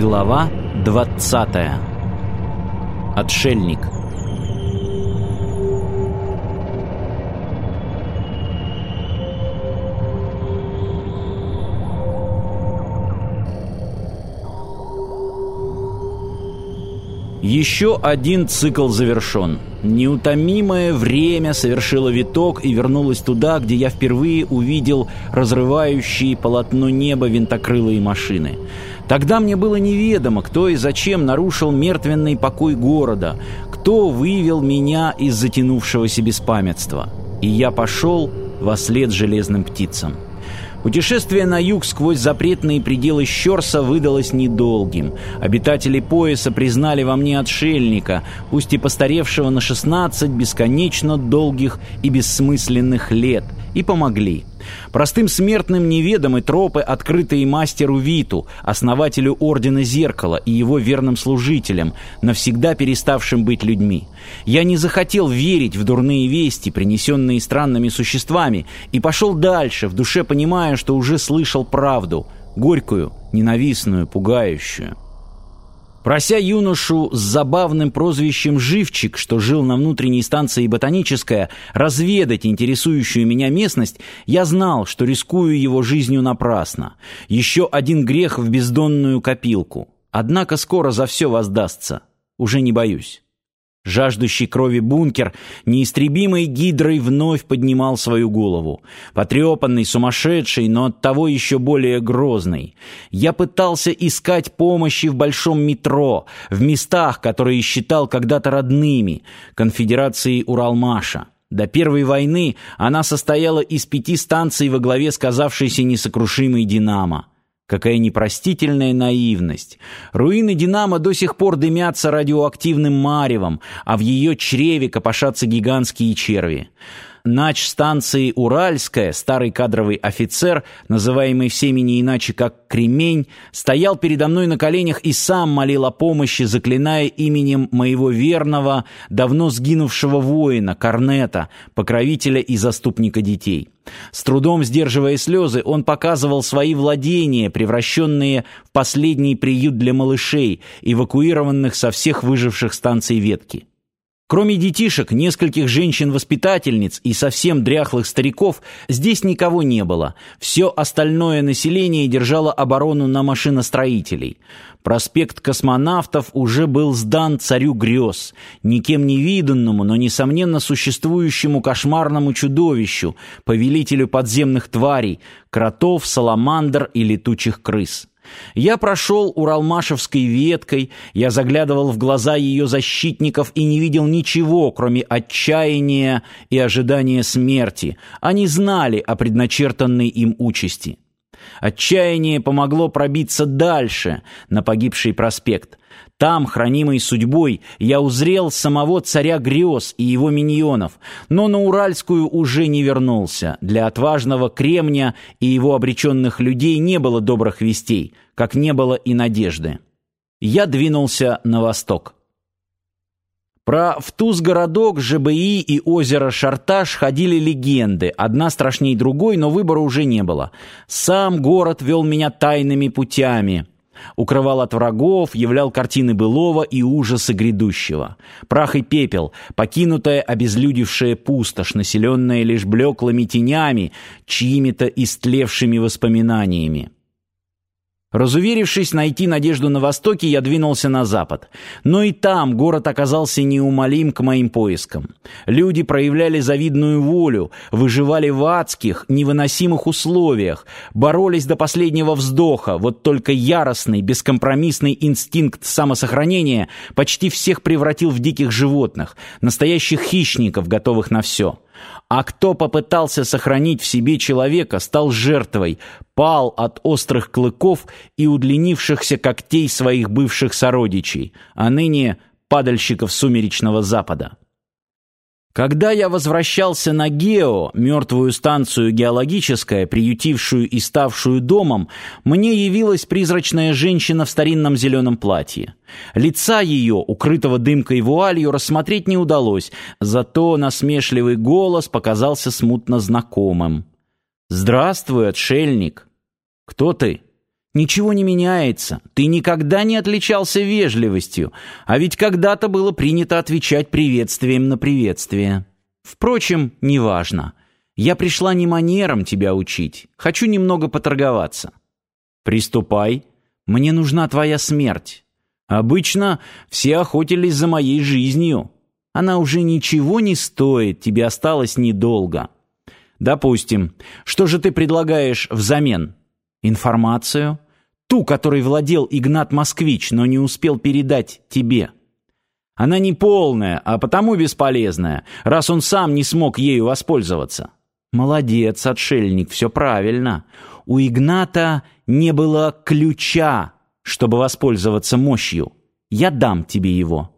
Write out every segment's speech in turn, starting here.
Глава 20. Отшельник. Еще один цикл завершен. Неутомимое время совершило виток и вернулось туда, где я впервые увидел разрывающие полотно неба винтокрылые машины. Тогда мне было неведомо, кто и зачем нарушил мертвенный покой города, кто вывел меня из затянувшегося беспамятства. И я пошел во след железным птицам. Путешествие на юг сквозь запретные пределы Щерса выдалось недолгим. Обитатели пояса признали во мне отшельника, пусть и постаревшего на 16 бесконечно долгих и бессмысленных лет, и помогли. Простым смертным неведомы тропы, открытые мастеру Виту, основателю Ордена Зеркала и его верным служителям, навсегда переставшим быть людьми. Я не захотел верить в дурные вести, принесенные странными существами, и пошел дальше, в душе понимая, что уже слышал правду, горькую, ненавистную, пугающую. Прося юношу с забавным прозвищем «Живчик», что жил на внутренней станции «Ботаническая», разведать интересующую меня местность, я знал, что рискую его жизнью напрасно. Еще один грех в бездонную копилку. Однако скоро за все воздастся. Уже не боюсь. Жаждущий крови бункер неистребимой гидрой вновь поднимал свою голову. Потрепанный, сумасшедший, но оттого еще более грозный. Я пытался искать помощи в большом метро, в местах, которые считал когда-то родными, конфедерации Уралмаша. До Первой войны она состояла из пяти станций во главе с казавшейся несокрушимой «Динамо». Какая непростительная наивность. Руины «Динамо» до сих пор дымятся радиоактивным маревом, а в ее чреве копошатся гигантские черви. Нач станции «Уральская», старый кадровый офицер, называемый всеми не иначе как «Кремень», стоял передо мной на коленях и сам молил о помощи, заклиная именем моего верного, давно сгинувшего воина, Корнета, покровителя и заступника детей. С трудом сдерживая слезы, он показывал свои владения, превращенные в последний приют для малышей, эвакуированных со всех выживших станций ветки. Кроме детишек, нескольких женщин-воспитательниц и совсем дряхлых стариков, здесь никого не было. Все остальное население держало оборону на машиностроителей. Проспект космонавтов уже был сдан царю грез, никем не виданному, но, несомненно, существующему кошмарному чудовищу, повелителю подземных тварей, кротов, саламандр и летучих крыс. Я прошел Уралмашевской веткой, я заглядывал в глаза ее защитников и не видел ничего, кроме отчаяния и ожидания смерти. Они знали о предначертанной им участи. Отчаяние помогло пробиться дальше, на погибший проспект. Там, хранимый судьбой, я узрел самого царя грез и его миньонов, но на Уральскую уже не вернулся. Для отважного Кремня и его обреченных людей не было добрых вестей, как не было и надежды. Я двинулся на восток. Про Втуз-городок, ЖБИ и озеро Шарташ ходили легенды, одна страшней другой, но выбора уже не было. Сам город вел меня тайными путями — укрывал от врагов, являл картины былого и ужасы грядущего. Прах и пепел, покинутая, обезлюдевшая пустошь, населенная лишь блеклыми тенями, чьими-то истлевшими воспоминаниями. Разуверившись найти надежду на востоке, я двинулся на запад. Но и там город оказался неумолим к моим поискам. Люди проявляли завидную волю, выживали в адских, невыносимых условиях, боролись до последнего вздоха, вот только яростный, бескомпромиссный инстинкт самосохранения почти всех превратил в диких животных, настоящих хищников, готовых на все. А кто попытался сохранить в себе человека, стал жертвой, пал от острых клыков и удлинившихся когтей своих бывших сородичей, а ныне падальщиков сумеречного запада. Когда я возвращался на Гео, мертвую станцию геологическая, приютившую и ставшую домом, мне явилась призрачная женщина в старинном зеленом платье. Лица ее, укрытого дымкой вуалью, рассмотреть не удалось, зато насмешливый голос показался смутно знакомым. «Здравствуй, отшельник!» «Кто ты?» Ничего не меняется. Ты никогда не отличался вежливостью, а ведь когда-то было принято отвечать приветствием на приветствие. Впрочем, неважно. Я пришла не манерам тебя учить. Хочу немного поторговаться. Приступай. Мне нужна твоя смерть. Обычно все охотились за моей жизнью. Она уже ничего не стоит, тебе осталось недолго. Допустим. Что же ты предлагаешь взамен? Информацию? Ту, которой владел Игнат Москвич, но не успел передать тебе. Она не полная, а потому бесполезная, раз он сам не смог ею воспользоваться. Молодец, отшельник, все правильно. У Игната не было ключа, чтобы воспользоваться мощью. Я дам тебе его.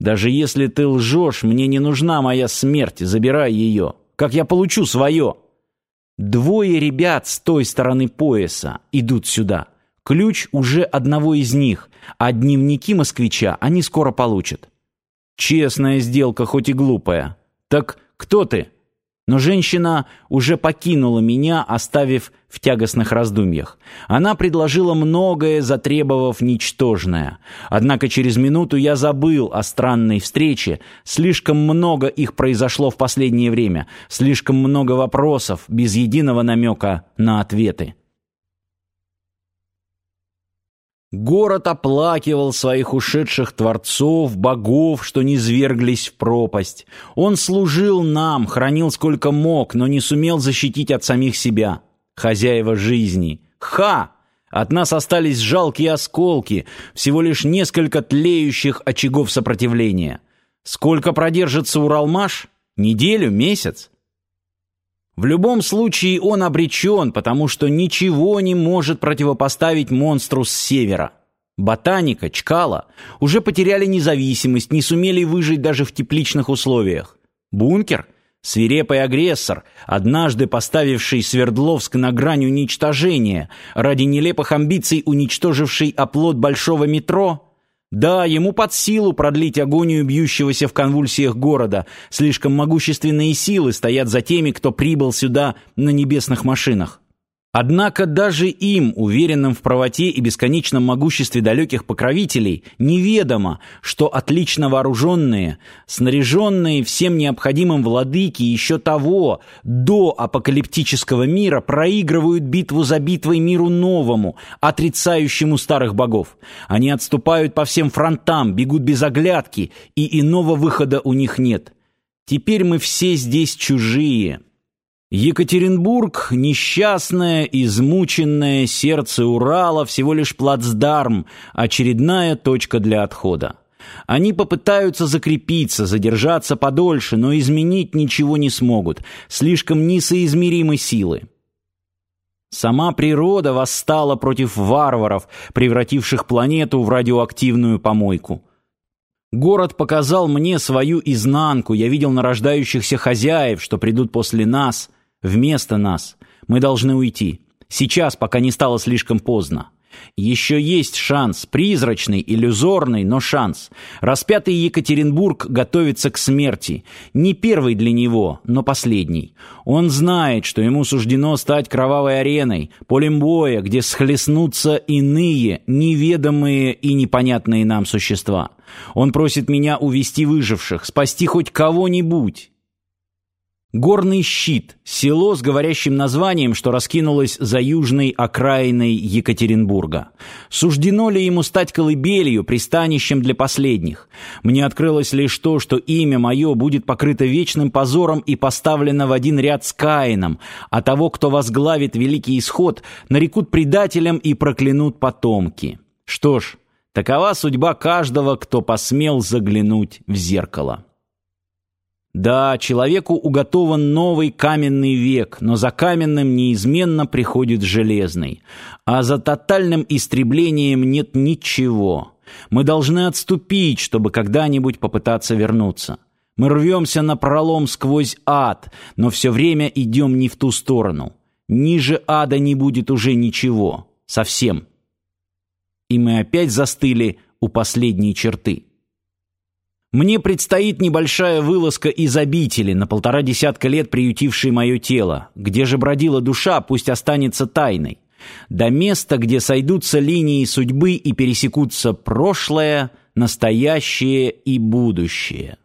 Даже если ты лжешь, мне не нужна моя смерть, забирай ее. Как я получу свое? Двое ребят с той стороны пояса идут сюда. Ключ уже одного из них, а дневники москвича они скоро получат. Честная сделка, хоть и глупая. Так кто ты? Но женщина уже покинула меня, оставив в тягостных раздумьях. Она предложила многое, затребовав ничтожное. Однако через минуту я забыл о странной встрече. Слишком много их произошло в последнее время. Слишком много вопросов, без единого намека на ответы. Город оплакивал своих ушедших творцов, богов, что не зверглись в пропасть. Он служил нам, хранил сколько мог, но не сумел защитить от самих себя. Хозяева жизни. Ха! От нас остались жалкие осколки, всего лишь несколько тлеющих очагов сопротивления. Сколько продержится Уралмаш? Неделю, месяц? В любом случае он обречен, потому что ничего не может противопоставить монстру с севера. Ботаника, Чкала уже потеряли независимость, не сумели выжить даже в тепличных условиях. Бункер — свирепый агрессор, однажды поставивший Свердловск на грань уничтожения, ради нелепых амбиций уничтоживший оплот большого метро — да, ему под силу продлить агонию бьющегося в конвульсиях города. Слишком могущественные силы стоят за теми, кто прибыл сюда на небесных машинах. Однако даже им, уверенным в правоте и бесконечном могуществе далеких покровителей, неведомо, что отлично вооруженные, снаряженные всем необходимым владыки еще того, до апокалиптического мира, проигрывают битву за битвой миру новому, отрицающему старых богов. Они отступают по всем фронтам, бегут без оглядки, и иного выхода у них нет. Теперь мы все здесь чужие». Екатеринбург, несчастное, измученное сердце Урала, всего лишь плацдарм, очередная точка для отхода. Они попытаются закрепиться, задержаться подольше, но изменить ничего не смогут, слишком несоизмеримы силы. Сама природа восстала против варваров, превративших планету в радиоактивную помойку. Город показал мне свою изнанку, я видел нарождающихся хозяев, что придут после нас — Вместо нас. Мы должны уйти. Сейчас, пока не стало слишком поздно. Еще есть шанс, призрачный, иллюзорный, но шанс. Распятый Екатеринбург готовится к смерти. Не первый для него, но последний. Он знает, что ему суждено стать кровавой ареной, полем боя, где схлестнутся иные, неведомые и непонятные нам существа. Он просит меня увести выживших, спасти хоть кого-нибудь. Горный щит – село с говорящим названием, что раскинулось за южной окраиной Екатеринбурга. Суждено ли ему стать колыбелью, пристанищем для последних? Мне открылось лишь то, что имя мое будет покрыто вечным позором и поставлено в один ряд с Каином, а того, кто возглавит великий исход, нарекут предателем и проклянут потомки. Что ж, такова судьба каждого, кто посмел заглянуть в зеркало. Да, человеку уготован новый каменный век, но за каменным неизменно приходит железный. А за тотальным истреблением нет ничего. Мы должны отступить, чтобы когда-нибудь попытаться вернуться. Мы рвемся на пролом сквозь ад, но все время идем не в ту сторону. Ниже ада не будет уже ничего. Совсем. И мы опять застыли у последней черты. Мне предстоит небольшая вылазка из обители, на полтора десятка лет приютившей мое тело. Где же бродила душа, пусть останется тайной. До места, где сойдутся линии судьбы и пересекутся прошлое, настоящее и будущее.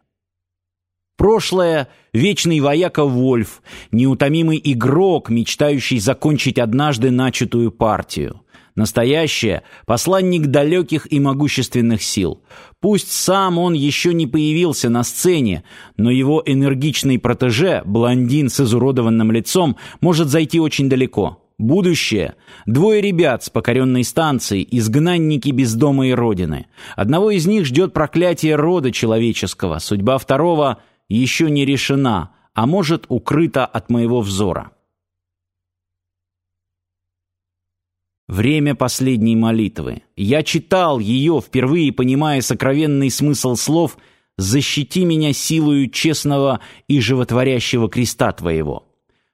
Прошлое — вечный вояка Вольф, неутомимый игрок, мечтающий закончить однажды начатую партию. Настоящее — посланник далеких и могущественных сил. Пусть сам он еще не появился на сцене, но его энергичный протеже, блондин с изуродованным лицом, может зайти очень далеко. Будущее. Двое ребят с покоренной станции, изгнанники без дома и родины. Одного из них ждет проклятие рода человеческого, судьба второго еще не решена, а может укрыта от моего взора. Время последней молитвы. Я читал ее, впервые понимая сокровенный смысл слов «Защити меня силою честного и животворящего креста Твоего».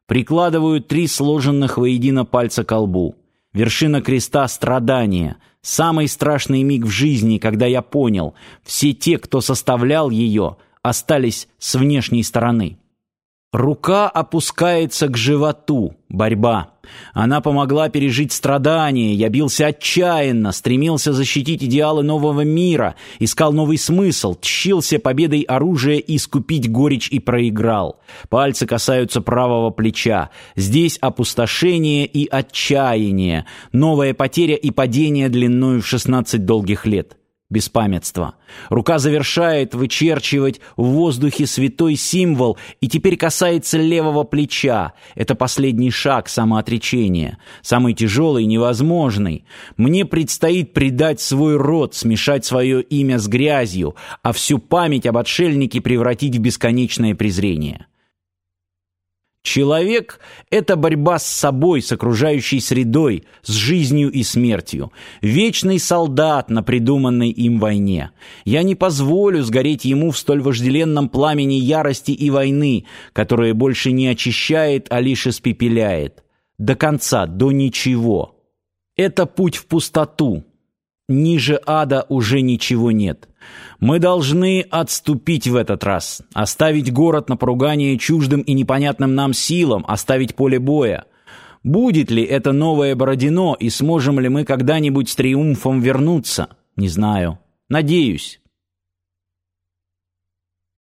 Прикладываю три сложенных воедино пальца к лбу. Вершина креста — страдания. Самый страшный миг в жизни, когда я понял, все те, кто составлял ее, остались с внешней стороны. Рука опускается к животу. Борьба. Она помогла пережить страдания. Я бился отчаянно, стремился защитить идеалы нового мира, искал новый смысл, тщился победой оружия искупить горечь и проиграл. Пальцы касаются правого плеча. Здесь опустошение и отчаяние. Новая потеря и падение длиною в 16 долгих лет беспамятства. Рука завершает вычерчивать в воздухе святой символ и теперь касается левого плеча. Это последний шаг самоотречения, самый тяжелый и невозможный. Мне предстоит предать свой род, смешать свое имя с грязью, а всю память об отшельнике превратить в бесконечное презрение. Человек — это борьба с собой, с окружающей средой, с жизнью и смертью. Вечный солдат на придуманной им войне. Я не позволю сгореть ему в столь вожделенном пламени ярости и войны, которая больше не очищает, а лишь испепеляет. До конца, до ничего. Это путь в пустоту. Ниже ада уже ничего нет. Мы должны отступить в этот раз, оставить город на поругание чуждым и непонятным нам силам, оставить поле боя. Будет ли это новое Бородино, и сможем ли мы когда-нибудь с триумфом вернуться? Не знаю. Надеюсь.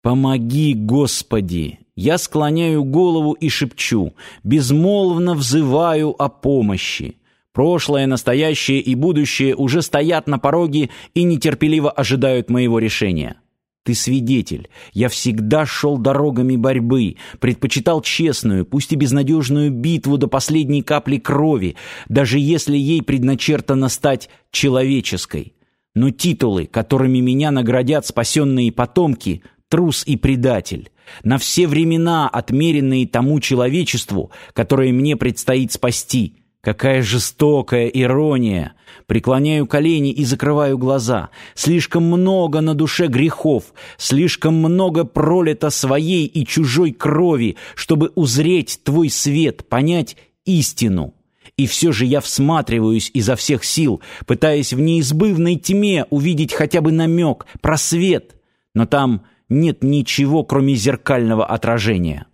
«Помоги, Господи!» Я склоняю голову и шепчу, безмолвно взываю о помощи. Прошлое, настоящее и будущее уже стоят на пороге и нетерпеливо ожидают моего решения. Ты свидетель. Я всегда шел дорогами борьбы, предпочитал честную, пусть и безнадежную битву до последней капли крови, даже если ей предначертано стать человеческой. Но титулы, которыми меня наградят спасенные потомки, трус и предатель. На все времена, отмеренные тому человечеству, которое мне предстоит спасти — Какая жестокая ирония! Преклоняю колени и закрываю глаза. Слишком много на душе грехов, слишком много пролито своей и чужой крови, чтобы узреть твой свет, понять истину. И все же я всматриваюсь изо всех сил, пытаясь в неизбывной тьме увидеть хотя бы намек, просвет. Но там нет ничего, кроме зеркального отражения.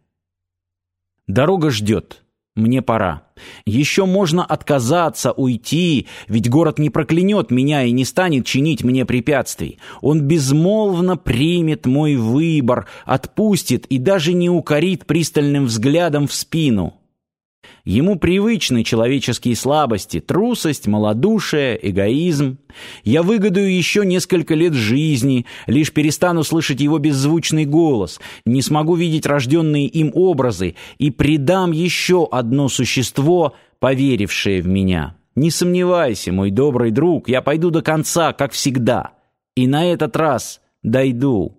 Дорога ждет. Мне пора. Еще можно отказаться, уйти, ведь город не проклянет меня и не станет чинить мне препятствий. Он безмолвно примет мой выбор, отпустит и даже не укорит пристальным взглядом в спину. Ему привычны человеческие слабости, трусость, малодушие, эгоизм. Я выгодую еще несколько лет жизни, лишь перестану слышать его беззвучный голос, не смогу видеть рожденные им образы и предам еще одно существо, поверившее в меня. Не сомневайся, мой добрый друг, я пойду до конца, как всегда. И на этот раз дойду.